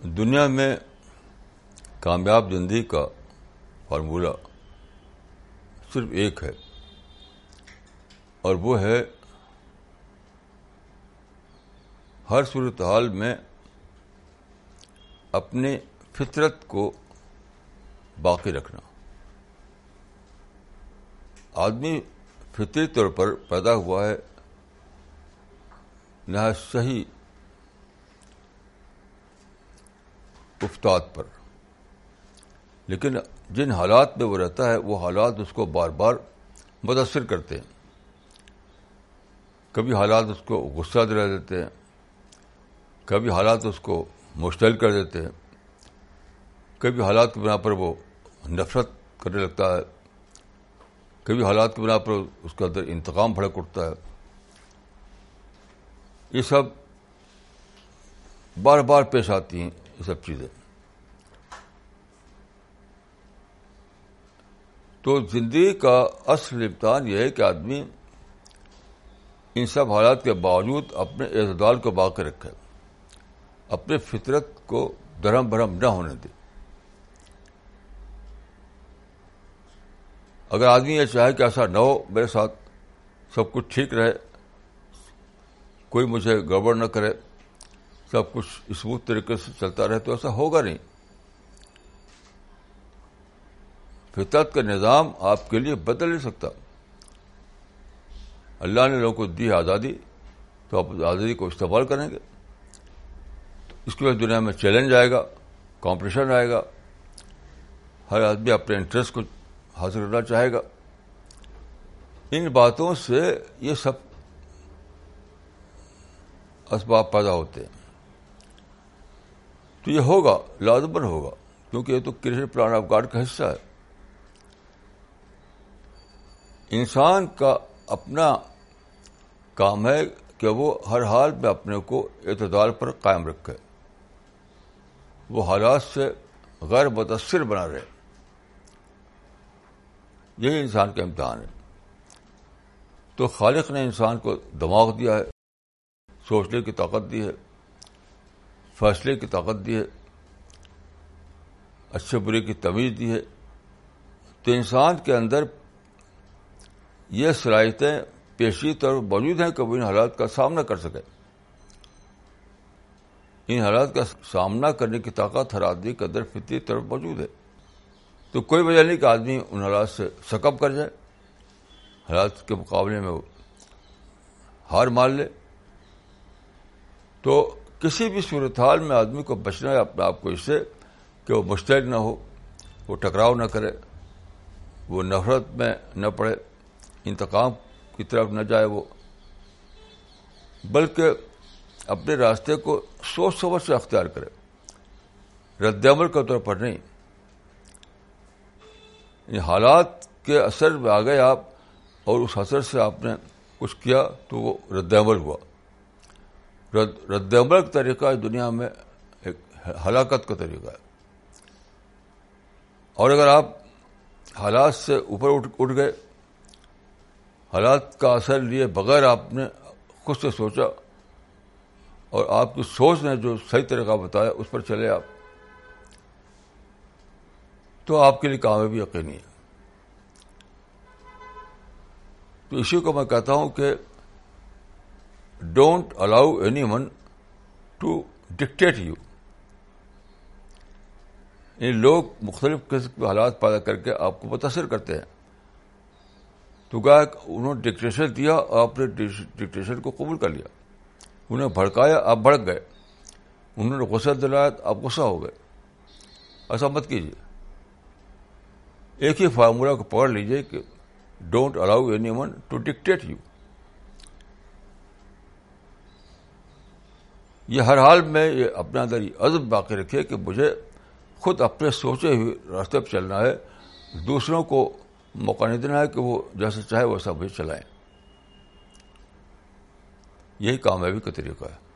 دنیا میں کامیاب زندگی کا فارمولہ صرف ایک ہے، اور وہ ہے ہر صورتحال میں اپنے فطرت کو باقی رکھنا۔ آدمی فطری طور پر پیدا ہوا ہے، نہ صحیح افتاد پر۔ لیکن جن حالات میں وہ رہتا ہے، وہ حالات اس کو بار بار متاثر کرتے ہیں۔ کبھی حالات اس کو غصہ دلا دیتے ہیں، کبھی حالات اس کو مشتعل کر دیتے ہیں۔ کبھی حالات کی بنا پر وہ نفرت کرنے لگتا ہے، کبھی حالات کی بنا پر اس کے اندر انتقام بھڑک اٹھتا ہے۔ یہ سب بار بار پیش آتی ہیں۔ یہ سب چیزیں تو زندگی کا اصل امتحان یہ ہے کہ آدمی ان سب حالات کے باوجود اپنے اعتدال کو باقی رکھے اپنے فطرت کو درہم برہم نہ ہونے دے۔ اگر آدمی یہ چاہے کہ ایسا نہ ہو، میرے ساتھ سب کچھ ٹھیک رہے، کوئی مجھے گڑبڑ نہ کرے سب کچھ اسموتھ طریقے سے چلتا رہے تو ایسا ہوگا نہیں۔ فطرت کا نظام آپ کے لیے بدل نہیں سکتا۔ اللہ نے لوگوں کو دی آزادی، تو آپ آزادی کو استعمال کریں گے۔ اس کے بعد دنیا میں چیلنج آئے گا، کمپٹیشن آئے گا۔ ہر آدمی اپنے انٹرسٹ کو حاصل کرنا چاہے گا۔ ان باتوں سے یہ سب اسباب پیدا ہوتے ہیں۔ تو یہ ہوگا لازمن ہوگا، کیونکہ یہ تو کرشن پلان آف گاڈ کا حصہ ہے۔ انسان کا اپنا کام ہے کہ وہ ہر حال میں اپنے کو اعتدال پر قائم رکھے۔ وہ حالات سے غیر متاثر بنا رہے۔ یہی انسان کا امتحان ہے۔ تو خالق نے انسان کو دماغ دیا ہے، سوچنے کی طاقت دی ہے۔ فیصلے کی طاقت دی ہے، اچھے برے کی تمیز دی ہے۔ تو انسان کے اندر یہ صلاحیتیں پیشی طور موجود ہیں کہ وہ ان حالات کا سامنا کر سکے۔ ان حالات کا سامنا کرنے کی طاقت ہر آدمی کے اندر فطری طرف موجود ہے۔ تو کوئی وجہ نہیں کہ آدمی ان حالات سے سکب کر جائے۔ حالات کے مقابلے میں وہ ہار مان لے۔ تو کسی بھی صورتحال میں آدمی کو بچنا ہے اپنے آپ کو اس سے کہ وہ مستعد نہ ہو، وہ ٹکراؤ نہ کرے، وہ نفرت میں نہ پڑے، انتقام کی طرف نہ جائے وہ۔ بلکہ اپنے راستے کو سوچ سمجھ سے اختیار کرے۔ رد عمل کے طور پر نہیں۔ حالات کے اثر میں آ گئے آپ اور اس اثر سے آپ نے کچھ کیا تو وہ رد عمل ہوا۔ رد عمل کا طریقہ دنیا میں ایک ہلاکت کا طریقہ ہے۔ اور اگر آپ حالات سے اوپر اٹھ گئے، حالات کا اثر لیے بغیر آپ نے خود سے سوچا، اور آپ کی سوچ نے جو صحیح طریقہ بتایا، اس پر چلے آپ، تو آپ کے لیے کامیابی یقینی ہے۔ تو اسی کو میں کہتا ہوں کہ don't allow anyone to dictate you یہ لوگ مختلف قسم کے حالات پیدا کر کے آپ کو متاثر کرتے ہیں۔ تو کہا انہوں نے ڈکٹیشن دیا، آپ نے ڈکٹیشن کو قبول کر لیا۔ انہیں بھڑکایا، آپ بھڑک گئے۔ انہوں نے غصہ دلایا، آپ غصہ ہو گئے۔ ایسا مت کیجیے۔ ایک ہی فارمولہ کو پکڑ لیجیے کہ don't allow anyone to dictate you یہ ہر حال میں یہ اپنے اندر عزم باقی رکھے کہ مجھے خود اپنے سوچے ہوئے راستے پہ چلنا ہے، دوسروں کو موقع نہیں دینا ہے کہ وہ جیسے چاہے ویسا مجھے چلائیں۔ یہی کامیابی کا طریقہ ہے۔